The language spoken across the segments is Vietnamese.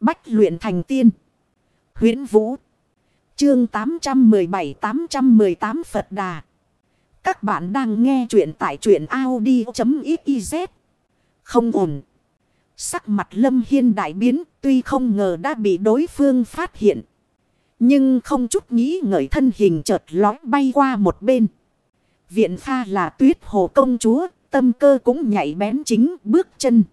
Bách luyện thành tiên. huyễn Vũ. Chương 817-818 Phật Đà. Các bạn đang nghe truyện tại truyện Audi.xyz. Không ổn. Sắc mặt Lâm Hiên đại biến tuy không ngờ đã bị đối phương phát hiện. Nhưng không chút nghĩ ngợi thân hình chợt lói bay qua một bên. Viện pha là tuyết hồ công chúa, tâm cơ cũng nhảy bén chính bước chân.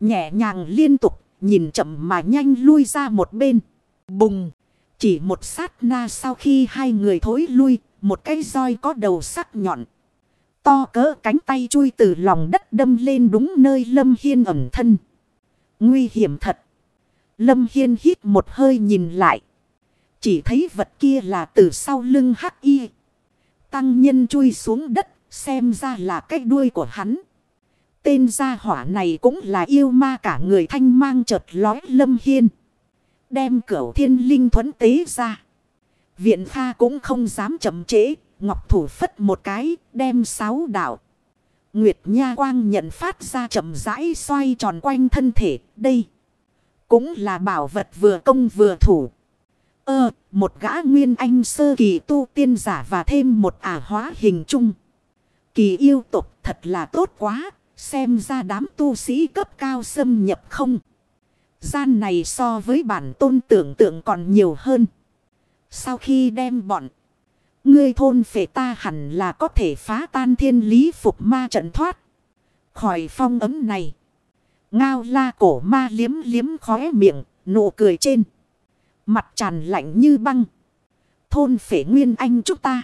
Nhẹ nhàng liên tục, nhìn chậm mà nhanh lui ra một bên. Bùng! Chỉ một sát na sau khi hai người thối lui, một cái roi có đầu sắc nhọn. To cỡ cánh tay chui từ lòng đất đâm lên đúng nơi Lâm Hiên ẩm thân. Nguy hiểm thật. Lâm Hiên hít một hơi nhìn lại. Chỉ thấy vật kia là từ sau lưng hắc y. Tăng nhân chui xuống đất, xem ra là cái đuôi của hắn. Tên gia hỏa này cũng là yêu ma cả người thanh mang chợt lói lâm hiên. Đem cửu thiên linh thuẫn tế ra. Viện pha cũng không dám chậm trễ. Ngọc thủ phất một cái, đem sáu đạo. Nguyệt Nha Quang nhận phát ra chậm rãi xoay tròn quanh thân thể. Đây cũng là bảo vật vừa công vừa thủ. Ơ, một gã nguyên anh sơ kỳ tu tiên giả và thêm một ả hóa hình chung. Kỳ yêu tục thật là tốt quá, xem ra đám tu sĩ cấp cao xâm nhập không. Gian này so với bản tôn tưởng tượng còn nhiều hơn. Sau khi đem bọn, ngươi thôn phệ ta hẳn là có thể phá tan thiên lý phục ma trận thoát. Khỏi phong ấm này. Ngao la cổ ma liếm liếm khóe miệng, nụ cười trên. Mặt tràn lạnh như băng. Thôn phể nguyên anh chúng ta.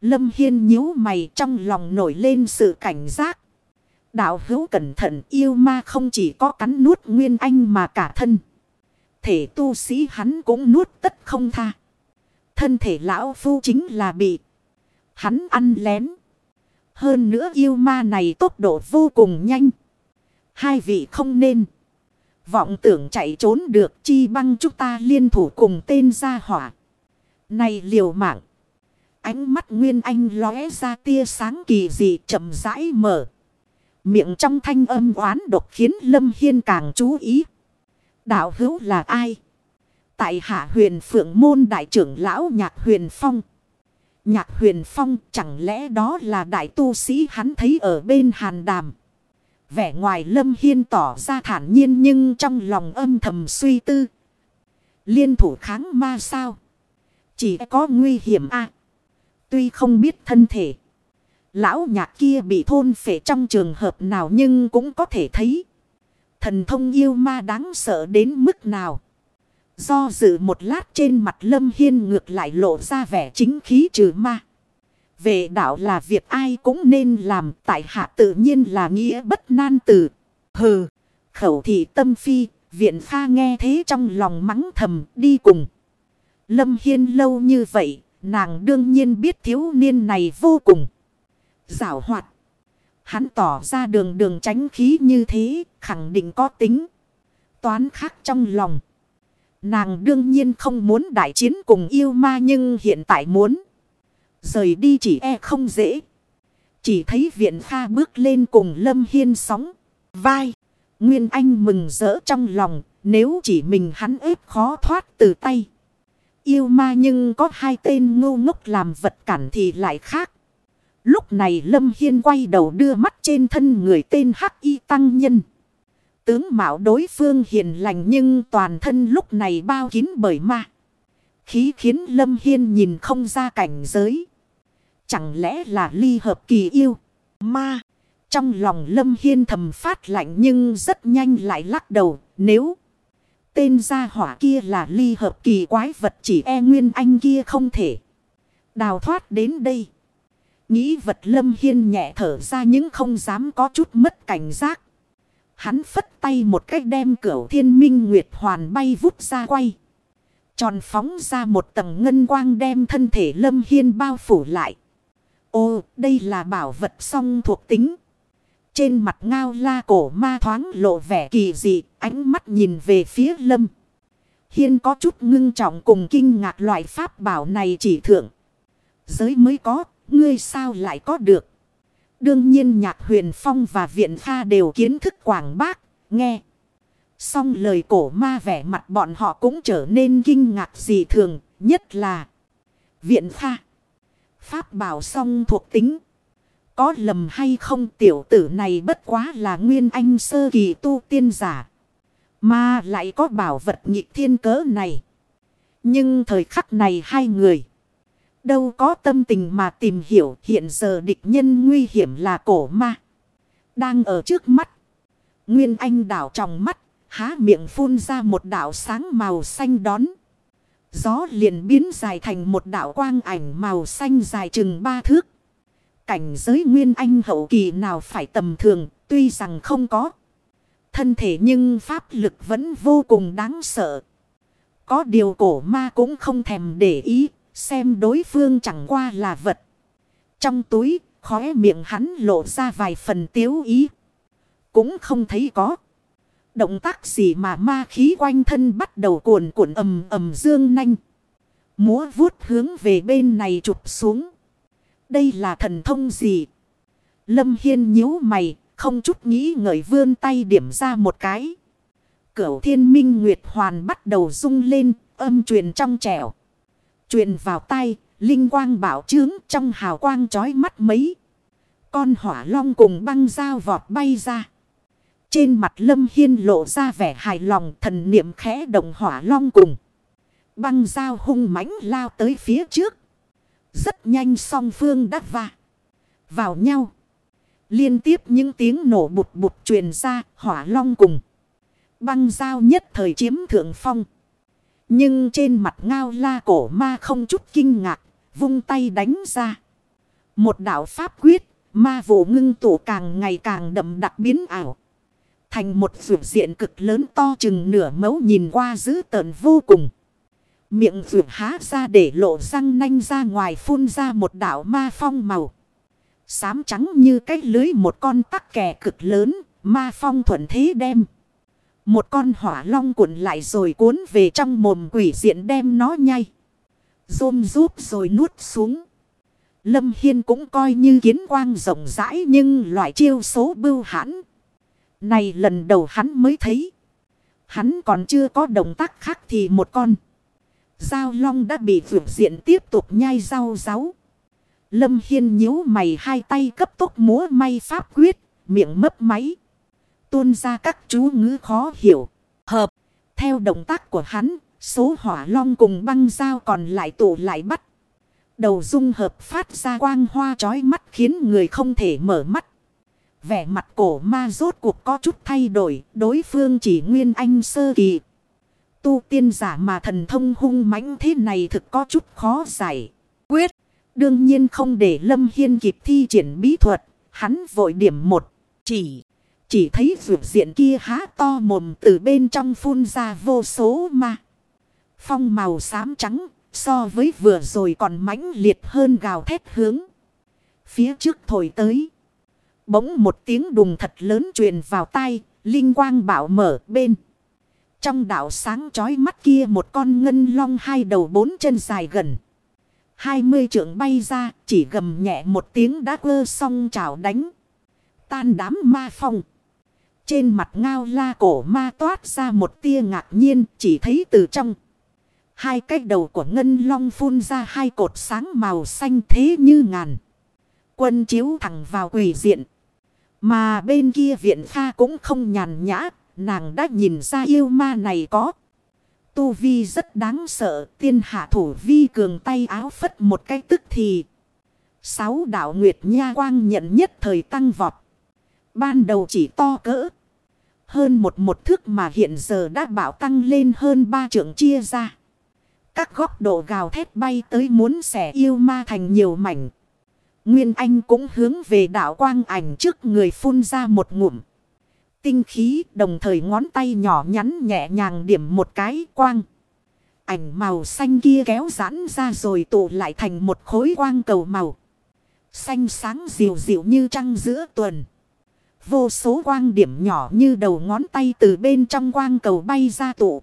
Lâm Hiên nhíu mày trong lòng nổi lên sự cảnh giác. Đạo hữu cẩn thận, yêu ma không chỉ có cắn nuốt nguyên anh mà cả thân. Thể tu sĩ hắn cũng nuốt tất không tha. Thân thể lão phu chính là bị hắn ăn lén. Hơn nữa yêu ma này tốc độ vô cùng nhanh. Hai vị không nên. Vọng tưởng chạy trốn được, chi băng chúng ta liên thủ cùng tên gia hỏa. Này liều mạng. Ánh mắt Nguyên Anh lóe ra tia sáng kỳ dị chậm rãi mở. Miệng trong thanh âm oán độc khiến Lâm Hiên càng chú ý. Đạo hữu là ai? Tại hạ huyền phượng môn đại trưởng lão nhạc huyền phong. Nhạc huyền phong, chẳng lẽ đó là đại tu sĩ hắn thấy ở bên hàn đàm. Vẻ ngoài lâm hiên tỏ ra thản nhiên nhưng trong lòng âm thầm suy tư. Liên thủ kháng ma sao? Chỉ có nguy hiểm a Tuy không biết thân thể. Lão nhạc kia bị thôn phệ trong trường hợp nào nhưng cũng có thể thấy. Thần thông yêu ma đáng sợ đến mức nào. Do dự một lát trên mặt lâm hiên ngược lại lộ ra vẻ chính khí trừ ma. Về đạo là việc ai cũng nên làm tại hạ tự nhiên là nghĩa bất nan tử. Hừ, khẩu thị tâm phi, viện pha nghe thế trong lòng mắng thầm đi cùng. Lâm Hiên lâu như vậy, nàng đương nhiên biết thiếu niên này vô cùng. Giảo hoạt. Hắn tỏ ra đường đường tránh khí như thế, khẳng định có tính. Toán khác trong lòng. Nàng đương nhiên không muốn đại chiến cùng yêu ma nhưng hiện tại muốn. Rời đi chỉ e không dễ. Chỉ thấy viện pha bước lên cùng Lâm Hiên sóng. Vai. Nguyên Anh mừng rỡ trong lòng. Nếu chỉ mình hắn ép khó thoát từ tay. Yêu ma nhưng có hai tên ngu ngốc làm vật cản thì lại khác. Lúc này Lâm Hiên quay đầu đưa mắt trên thân người tên Hắc Y Tăng Nhân. Tướng mạo đối phương hiền lành nhưng toàn thân lúc này bao kín bởi ma. Khí khiến Lâm Hiên nhìn không ra cảnh giới. Chẳng lẽ là ly hợp kỳ yêu? Ma! Trong lòng Lâm Hiên thầm phát lạnh nhưng rất nhanh lại lắc đầu. Nếu tên gia hỏa kia là ly hợp kỳ quái vật chỉ e nguyên anh kia không thể. Đào thoát đến đây. Nghĩ vật Lâm Hiên nhẹ thở ra nhưng không dám có chút mất cảnh giác. Hắn phất tay một cách đem cửu thiên minh nguyệt hoàn bay vút ra quay. Tròn phóng ra một tầng ngân quang đem thân thể Lâm Hiên bao phủ lại. Ô, đây là bảo vật song thuộc tính. Trên mặt ngao la cổ ma thoáng lộ vẻ kỳ dị, ánh mắt nhìn về phía lâm. Hiên có chút ngưng trọng cùng kinh ngạc loại pháp bảo này chỉ thượng. Giới mới có, ngươi sao lại có được. Đương nhiên nhạc huyền phong và viện pha đều kiến thức quảng bác, nghe. Xong lời cổ ma vẻ mặt bọn họ cũng trở nên kinh ngạc dị thường, nhất là viện pha. Pháp bảo xong thuộc tính. Có lầm hay không tiểu tử này bất quá là nguyên anh sơ kỳ tu tiên giả. Mà lại có bảo vật nhị thiên cỡ này. Nhưng thời khắc này hai người. Đâu có tâm tình mà tìm hiểu hiện giờ địch nhân nguy hiểm là cổ ma. Đang ở trước mắt. Nguyên anh đảo trong mắt. Há miệng phun ra một đảo sáng màu xanh đón. Gió liền biến dài thành một đảo quang ảnh màu xanh dài chừng ba thước. Cảnh giới nguyên anh hậu kỳ nào phải tầm thường, tuy rằng không có thân thể nhưng pháp lực vẫn vô cùng đáng sợ. Có điều cổ ma cũng không thèm để ý, xem đối phương chẳng qua là vật. Trong túi, khóe miệng hắn lộ ra vài phần tiếu ý. Cũng không thấy có. Động tác gì mà ma khí quanh thân bắt đầu cuồn cuộn ầm ầm dương nanh. Múa vuốt hướng về bên này chụp xuống. Đây là thần thông gì? Lâm Hiên nhíu mày, không chút nghĩ ngợi vươn tay điểm ra một cái. Cửu thiên minh nguyệt hoàn bắt đầu rung lên, âm truyền trong trẻo. Truyền vào tay, linh quang bảo trướng trong hào quang chói mắt mấy. Con hỏa long cùng băng dao vọt bay ra. Trên mặt lâm hiên lộ ra vẻ hài lòng thần niệm khẽ động hỏa long cùng. Băng dao hung mãnh lao tới phía trước. Rất nhanh song phương đắt va. Vào nhau. Liên tiếp những tiếng nổ bụt bụt truyền ra hỏa long cùng. Băng dao nhất thời chiếm thượng phong. Nhưng trên mặt ngao la cổ ma không chút kinh ngạc. Vung tay đánh ra. Một đạo pháp quyết. Ma vụ ngưng tụ càng ngày càng đậm đặc biến ảo. Thành một vượt diện cực lớn to chừng nửa mấu nhìn qua dữ tợn vô cùng. Miệng vượt há ra để lộ răng nanh ra ngoài phun ra một đảo ma phong màu. Xám trắng như cái lưới một con tắc kè cực lớn, ma phong thuận thế đem. Một con hỏa long cuộn lại rồi cuốn về trong mồm quỷ diện đem nó nhai, Rôm rúp rồi nuốt xuống. Lâm Hiên cũng coi như kiến quang rộng rãi nhưng loại chiêu số bưu hãn. Này lần đầu hắn mới thấy. Hắn còn chưa có động tác khác thì một con. Giao long đã bị vượt diện tiếp tục nhai rau ráu. Lâm Hiên nhíu mày hai tay cấp tốc múa may pháp quyết, miệng mấp máy. Tuôn ra các chú ngữ khó hiểu. Hợp, theo động tác của hắn, số hỏa long cùng băng dao còn lại tụ lại bắt. Đầu dung hợp phát ra quang hoa chói mắt khiến người không thể mở mắt. Vẻ mặt cổ ma rốt cuộc có chút thay đổi, đối phương chỉ nguyên anh sơ kỳ. Tu tiên giả mà thần thông hung mãnh thế này thực có chút khó giải. Quyết! Đương nhiên không để Lâm Hiên kịp thi triển bí thuật. Hắn vội điểm một. Chỉ. Chỉ thấy vượt diện kia há to mồm từ bên trong phun ra vô số ma. Phong màu xám trắng. So với vừa rồi còn mãnh liệt hơn gào thét hướng. Phía trước thổi tới. Bỗng một tiếng đùng thật lớn truyền vào tai Linh quang bảo mở bên. Trong đảo sáng chói mắt kia một con ngân long hai đầu bốn chân dài gần. Hai mươi trượng bay ra, chỉ gầm nhẹ một tiếng đã quơ xong chảo đánh. Tan đám ma phong. Trên mặt ngao la cổ ma toát ra một tia ngạc nhiên, chỉ thấy từ trong. Hai cái đầu của ngân long phun ra hai cột sáng màu xanh thế như ngàn. Quân chiếu thẳng vào quỷ diện. Mà bên kia viện pha cũng không nhàn nhã, nàng đã nhìn ra yêu ma này có. Tu Vi rất đáng sợ, tiên hạ thủ Vi cường tay áo phất một cái tức thì. Sáu đạo Nguyệt Nha Quang nhận nhất thời tăng vọt. Ban đầu chỉ to cỡ. Hơn một một thước mà hiện giờ đã bảo tăng lên hơn ba trưởng chia ra. Các góc độ gào thét bay tới muốn xẻ yêu ma thành nhiều mảnh. Nguyên Anh cũng hướng về đạo quang ảnh trước người phun ra một ngụm tinh khí đồng thời ngón tay nhỏ nhắn nhẹ nhàng điểm một cái quang. Ảnh màu xanh kia kéo giãn ra rồi tụ lại thành một khối quang cầu màu. Xanh sáng dịu dịu như trăng giữa tuần. Vô số quang điểm nhỏ như đầu ngón tay từ bên trong quang cầu bay ra tụ.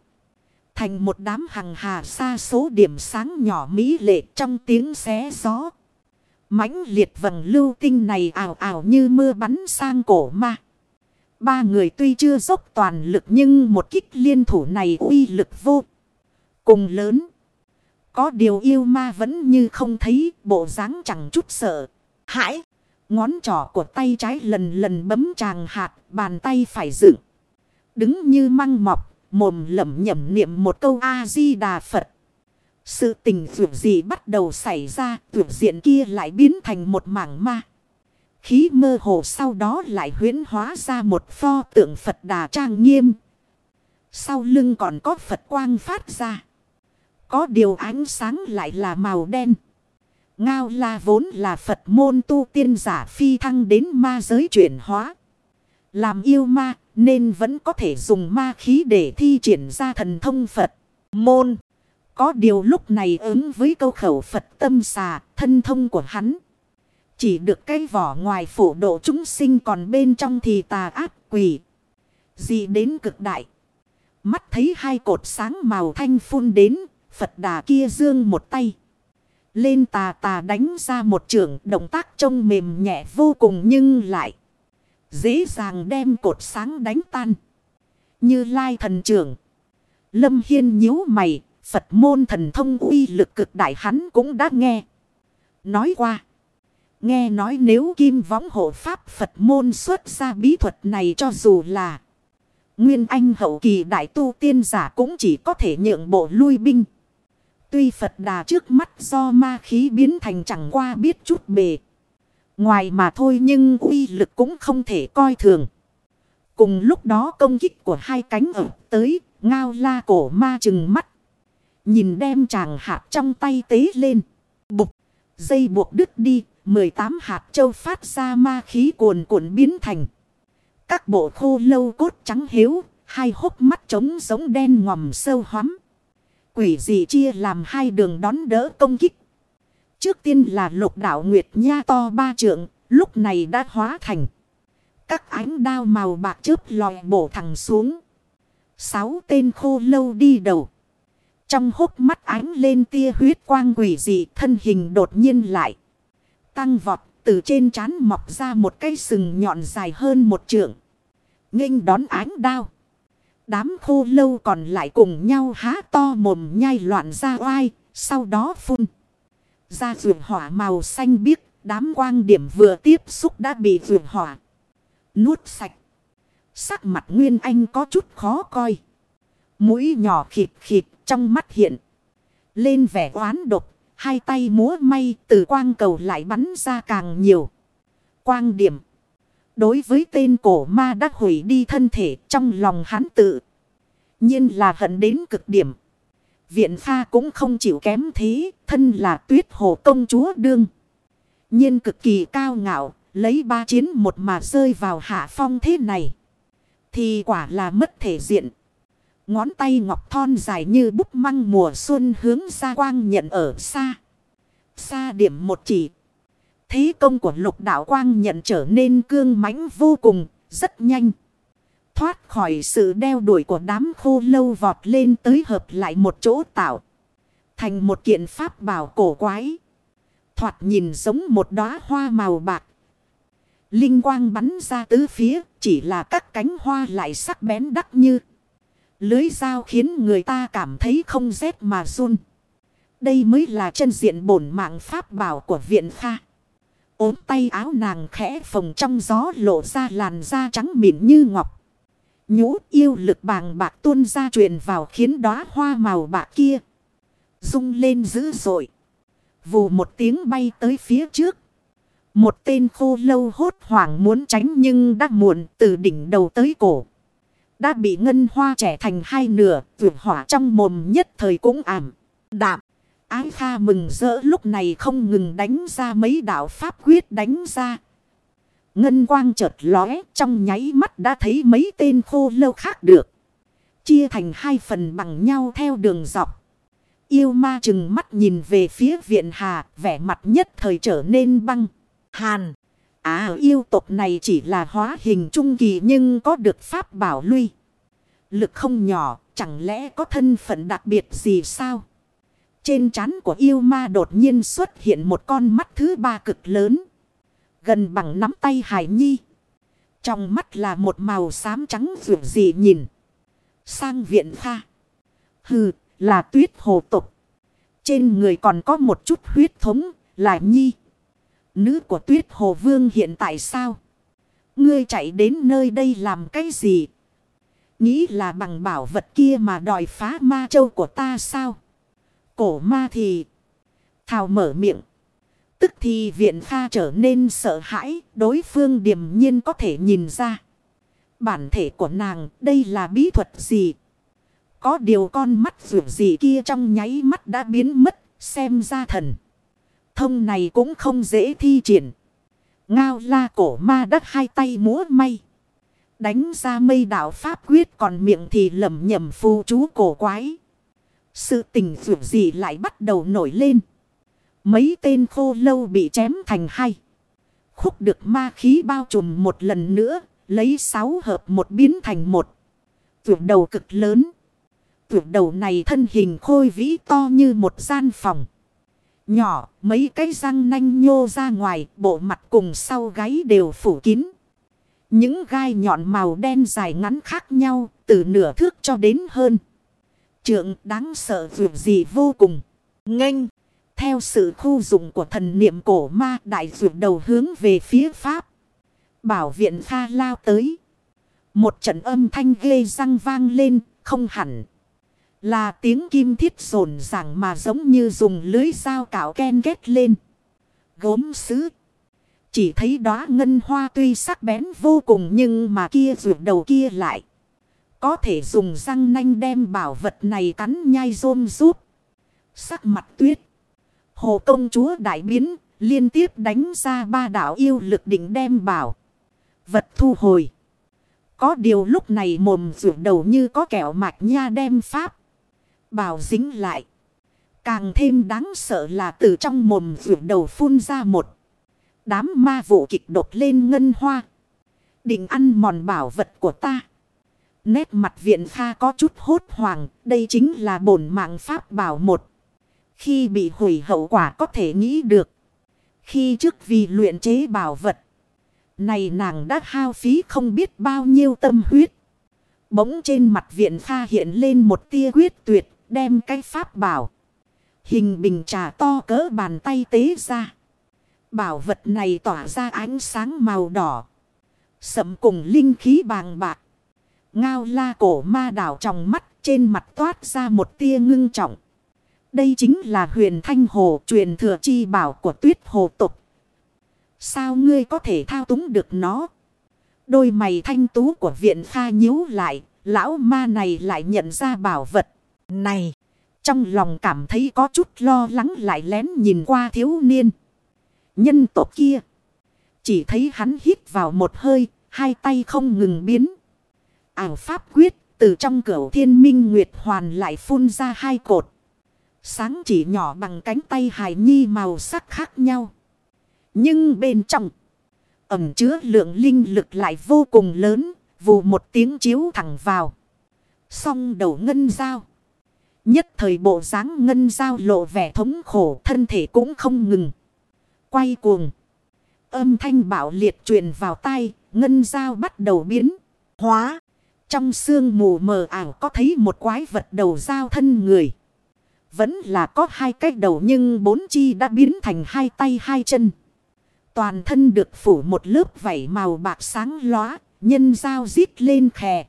Thành một đám hằng hà xa số điểm sáng nhỏ mỹ lệ trong tiếng xé gió. mãnh liệt vầng lưu tinh này ảo ảo như mưa bắn sang cổ ma. Ba người tuy chưa dốc toàn lực nhưng một kích liên thủ này uy lực vô cùng lớn. Có điều yêu ma vẫn như không thấy, bộ dáng chẳng chút sợ. Hãi! Ngón trỏ của tay trái lần lần bấm tràng hạt, bàn tay phải dựng. Đứng như măng mọc, mồm lẩm nhẩm niệm một câu A-di-đà Phật. Sự tình vượt gì bắt đầu xảy ra, vượt diện kia lại biến thành một mảng ma. Khí mơ hồ sau đó lại huyến hóa ra một pho tượng Phật đà trang nghiêm. Sau lưng còn có Phật quang phát ra. Có điều ánh sáng lại là màu đen. Ngao la vốn là Phật môn tu tiên giả phi thăng đến ma giới chuyển hóa. Làm yêu ma nên vẫn có thể dùng ma khí để thi triển ra thần thông Phật môn. Có điều lúc này ứng với câu khẩu Phật tâm xà thân thông của hắn. Chỉ được cái vỏ ngoài phổ độ chúng sinh còn bên trong thì tà ác quỷ. Gì đến cực đại. Mắt thấy hai cột sáng màu thanh phun đến, Phật đà kia dương một tay. Lên tà tà đánh ra một trường, động tác trông mềm nhẹ vô cùng nhưng lại. Dễ dàng đem cột sáng đánh tan. Như lai thần trưởng. Lâm Hiên nhíu mày. Phật môn thần thông uy lực cực đại hắn cũng đã nghe. Nói qua. Nghe nói nếu kim võng hộ pháp Phật môn xuất ra bí thuật này cho dù là. Nguyên anh hậu kỳ đại tu tiên giả cũng chỉ có thể nhượng bộ lui binh. Tuy Phật đà trước mắt do ma khí biến thành chẳng qua biết chút bề. Ngoài mà thôi nhưng uy lực cũng không thể coi thường. Cùng lúc đó công kích của hai cánh ở tới, ngao la cổ ma chừng mắt. Nhìn đem chàng hạt trong tay tế lên. Bục, dây buộc đứt đi, 18 hạt châu phát ra ma khí cuồn cuộn biến thành. Các bộ khô lâu cốt trắng hiếu, hai hốc mắt trống giống đen ngòm sâu hoắm. Quỷ dị chia làm hai đường đón đỡ công kích. Trước tiên là lục đảo Nguyệt Nha to ba trượng, lúc này đã hóa thành. Các ánh đao màu bạc chớp lòi bổ thẳng xuống. Sáu tên khô lâu đi đầu. Trong hốc mắt ánh lên tia huyết quang quỷ dị thân hình đột nhiên lại. Tăng vọt từ trên trán mọc ra một cây sừng nhọn dài hơn một trượng. nghênh đón ánh đao. Đám khô lâu còn lại cùng nhau há to mồm nhai loạn ra oai, sau đó phun. Ra vườn hỏa màu xanh biếc, đám quang điểm vừa tiếp xúc đã bị vườn hỏa. Nuốt sạch. Sắc mặt Nguyên Anh có chút khó coi. Mũi nhỏ khịt khịt trong mắt hiện. Lên vẻ oán độc, hai tay múa may từ quang cầu lại bắn ra càng nhiều. Quang điểm. Đối với tên cổ ma đã hủy đi thân thể, trong lòng hắn tự. nhiên là hận đến cực điểm. Viện pha cũng không chịu kém thế. Thân là tuyết hồ công chúa đương. nhiên cực kỳ cao ngạo. Lấy ba chiến một mà rơi vào hạ phong thế này. Thì quả là mất thể diện. Ngón tay ngọc thon dài như búp măng mùa xuân hướng ra quang nhận ở xa. Xa điểm một chỉ. Thế công của lục đạo quang nhận trở nên cương mãnh vô cùng, rất nhanh. Thoát khỏi sự đeo đuổi của đám khô lâu vọt lên tới hợp lại một chỗ tạo. Thành một kiện pháp bảo cổ quái. Thoạt nhìn giống một đóa hoa màu bạc. Linh quang bắn ra tứ phía, chỉ là các cánh hoa lại sắc bén đắc như. Lưới dao khiến người ta cảm thấy không rét mà run. Đây mới là chân diện bổn mạng pháp bảo của viện pha ốm tay áo nàng khẽ phồng trong gió lộ ra làn da trắng mịn như ngọc. Nhũ yêu lực bàng bạc tuôn ra truyền vào khiến đóa hoa màu bạc kia. Rung lên dữ dội. Vù một tiếng bay tới phía trước. Một tên khô lâu hốt hoảng muốn tránh nhưng đã muộn từ đỉnh đầu tới cổ. Đã bị ngân hoa trẻ thành hai nửa, vượt hỏa trong mồm nhất thời cũng ảm, đạm. Ái Kha mừng rỡ lúc này không ngừng đánh ra mấy đạo pháp quyết đánh ra. Ngân quang chợt lóe trong nháy mắt đã thấy mấy tên khô lâu khác được. Chia thành hai phần bằng nhau theo đường dọc. Yêu ma chừng mắt nhìn về phía viện hà, vẻ mặt nhất thời trở nên băng, hàn. À yêu tộc này chỉ là hóa hình trung kỳ nhưng có được pháp bảo lui. Lực không nhỏ, chẳng lẽ có thân phận đặc biệt gì sao? Trên trán của yêu ma đột nhiên xuất hiện một con mắt thứ ba cực lớn. Gần bằng nắm tay Hải Nhi. Trong mắt là một màu xám trắng vượt gì nhìn. Sang viện pha. Hừ, là tuyết hồ tục. Trên người còn có một chút huyết thống, là nhi. Nữ của tuyết hồ vương hiện tại sao? Ngươi chạy đến nơi đây làm cái gì? Nghĩ là bằng bảo vật kia mà đòi phá ma châu của ta sao? Cổ ma thì... Thảo mở miệng. Tức thì viện pha trở nên sợ hãi. Đối phương điềm nhiên có thể nhìn ra. Bản thể của nàng, đây là bí thuật gì? Có điều con mắt dù gì kia trong nháy mắt đã biến mất. Xem ra thần. Thông này cũng không dễ thi triển. Ngao la cổ ma đất hai tay múa may. Đánh ra mây đạo pháp quyết còn miệng thì lầm nhầm phù chú cổ quái. Sự tình dù gì lại bắt đầu nổi lên. Mấy tên khô lâu bị chém thành hai. Khúc được ma khí bao trùm một lần nữa. Lấy sáu hợp một biến thành một. Tuyệt đầu cực lớn. Tuyệt đầu này thân hình khôi vĩ to như một gian phòng. Nhỏ, mấy cái răng nanh nhô ra ngoài, bộ mặt cùng sau gáy đều phủ kín. Những gai nhọn màu đen dài ngắn khác nhau, từ nửa thước cho đến hơn. Trượng đáng sợ vượt gì vô cùng. Nganh, theo sự khu dụng của thần niệm cổ ma đại vượt đầu hướng về phía Pháp. Bảo viện pha lao tới. Một trận âm thanh ghê răng vang lên, không hẳn. Là tiếng kim thiết rồn ràng mà giống như dùng lưới dao cạo ken ghét lên. Gốm sứ. Chỉ thấy đóa ngân hoa tuy sắc bén vô cùng nhưng mà kia rượu đầu kia lại. Có thể dùng răng nanh đem bảo vật này cắn nhai rôm rút. Sắc mặt tuyết. Hồ công chúa đại biến, liên tiếp đánh ra ba đảo yêu lực định đem bảo. Vật thu hồi. Có điều lúc này mồm rượu đầu như có kẹo mạch nha đem pháp bào dính lại. Càng thêm đáng sợ là từ trong mồm vượt đầu phun ra một. Đám ma vụ kịch đột lên ngân hoa. Định ăn mòn bảo vật của ta. Nét mặt viện pha có chút hốt hoảng. Đây chính là bổn mạng pháp bảo một. Khi bị hủy hậu quả có thể nghĩ được. Khi trước vì luyện chế bảo vật. Này nàng đã hao phí không biết bao nhiêu tâm huyết. Bỗng trên mặt viện pha hiện lên một tia quyết tuyệt, đem cái pháp bảo. Hình bình trà to cỡ bàn tay tế ra. Bảo vật này tỏa ra ánh sáng màu đỏ. Sậm cùng linh khí bàng bạc. Ngao la cổ ma đảo trong mắt trên mặt toát ra một tia ngưng trọng. Đây chính là huyền thanh hồ truyền thừa chi bảo của tuyết hồ tục. Sao ngươi có thể thao túng được nó? Đôi mày thanh tú của viện pha nhíu lại. Lão ma này lại nhận ra bảo vật. Này, trong lòng cảm thấy có chút lo lắng lại lén nhìn qua thiếu niên. Nhân tộc kia. Chỉ thấy hắn hít vào một hơi, hai tay không ngừng biến. Ảo pháp quyết, từ trong cửa thiên minh nguyệt hoàn lại phun ra hai cột. Sáng chỉ nhỏ bằng cánh tay hài nhi màu sắc khác nhau. Nhưng bên trong, ẩm chứa lượng linh lực lại vô cùng lớn, vù một tiếng chiếu thẳng vào. Xong đầu ngân dao. Nhất thời bộ dáng ngân giao lộ vẻ thống khổ thân thể cũng không ngừng. Quay cuồng. Âm thanh bạo liệt truyền vào tay, ngân giao bắt đầu biến, hóa. Trong sương mù mờ ảo có thấy một quái vật đầu dao thân người. Vẫn là có hai cái đầu nhưng bốn chi đã biến thành hai tay hai chân. Toàn thân được phủ một lớp vảy màu bạc sáng lóa, nhân dao rít lên khè.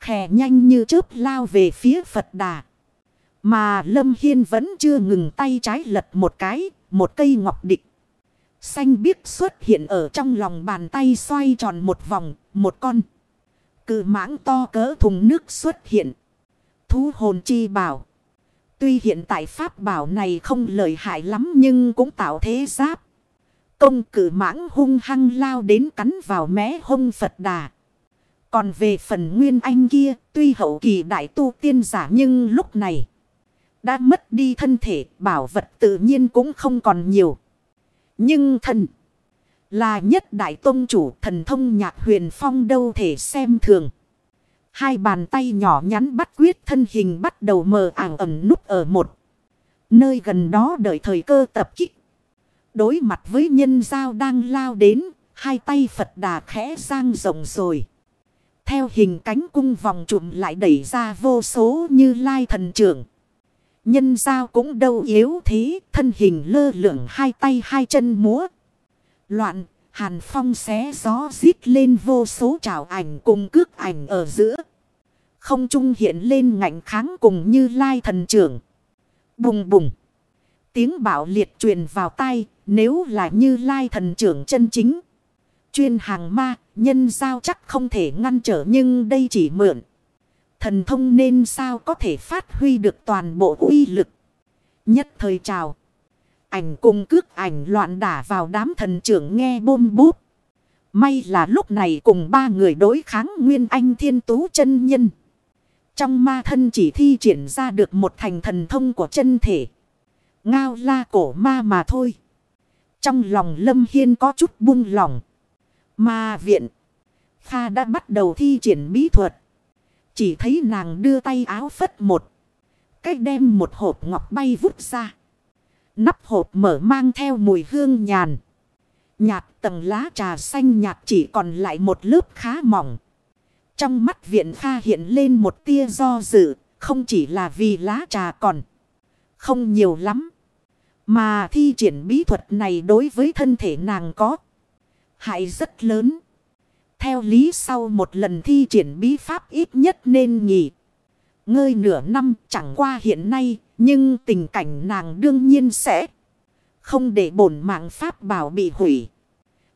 Khè nhanh như chớp lao về phía Phật Đà. Mà Lâm Hiên vẫn chưa ngừng tay trái lật một cái, một cây ngọc địch. Xanh biếc xuất hiện ở trong lòng bàn tay xoay tròn một vòng, một con. Cự mãng to cỡ thùng nước xuất hiện. Thú hồn chi bảo. Tuy hiện tại pháp bảo này không lợi hại lắm nhưng cũng tạo thế giáp. Công cử mãng hung hăng lao đến cắn vào mé hông Phật đà. Còn về phần nguyên anh kia, tuy hậu kỳ đại tu tiên giả nhưng lúc này đã mất đi thân thể, bảo vật tự nhiên cũng không còn nhiều. Nhưng thần là nhất đại tôn chủ thần thông nhạc huyền phong đâu thể xem thường. Hai bàn tay nhỏ nhắn bắt quyết thân hình bắt đầu mờ ảo ẩm núp ở một. Nơi gần đó đợi thời cơ tập kích. Đối mặt với nhân giao đang lao đến, Hai tay Phật đà khẽ sang rộng rồi. Theo hình cánh cung vòng trụm lại đẩy ra vô số như lai thần trưởng. Nhân giao cũng đâu yếu thế, thân hình lơ lửng hai tay hai chân múa. Loạn, hàn phong xé gió rít lên vô số trào ảnh cùng cước ảnh ở giữa. Không trung hiện lên ngạnh kháng cùng như lai thần trưởng. Bùng bùng. Tiếng bảo liệt truyền vào tay, nếu là như lai thần trưởng chân chính. Chuyên hàng ma, nhân giao chắc không thể ngăn trở nhưng đây chỉ mượn. Thần thông nên sao có thể phát huy được toàn bộ uy lực. Nhất thời trào. Ảnh cùng cước ảnh loạn đả vào đám thần trưởng nghe bôm bút. May là lúc này cùng ba người đối kháng Nguyên Anh Thiên Tú chân Nhân. Trong ma thân chỉ thi triển ra được một thành thần thông của chân thể. Ngao la cổ ma mà thôi. Trong lòng Lâm Hiên có chút buông lòng. Ma viện. Kha đã bắt đầu thi triển bí thuật. Chỉ thấy nàng đưa tay áo phất một. Cách đem một hộp ngọc bay vút ra. Nắp hộp mở mang theo mùi hương nhàn. Nhạt tầng lá trà xanh nhạt chỉ còn lại một lớp khá mỏng. Trong mắt viện pha hiện lên một tia do dự. Không chỉ là vì lá trà còn. Không nhiều lắm. Mà thi triển bí thuật này đối với thân thể nàng có. Hại rất lớn. Theo lý sau một lần thi triển bí pháp ít nhất nên nghỉ. Ngơi nửa năm, chẳng qua hiện nay. Nhưng tình cảnh nàng đương nhiên sẽ. Không để bổn mạng pháp bảo bị hủy.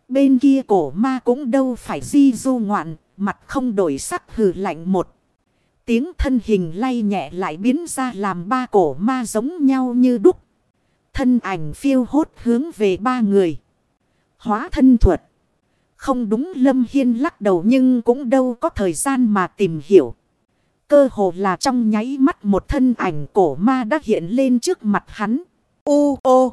Bên kia cổ ma cũng đâu phải di du ngoạn. Mặt không đổi sắc hừ lạnh một. Tiếng thân hình lay nhẹ lại biến ra làm ba cổ ma giống nhau như đúc. Thân ảnh phiêu hốt hướng về ba người. Hóa thân thuật. Không đúng Lâm Hiên lắc đầu nhưng cũng đâu có thời gian mà tìm hiểu. Cơ hồ là trong nháy mắt một thân ảnh cổ ma đã hiện lên trước mặt hắn. U ô!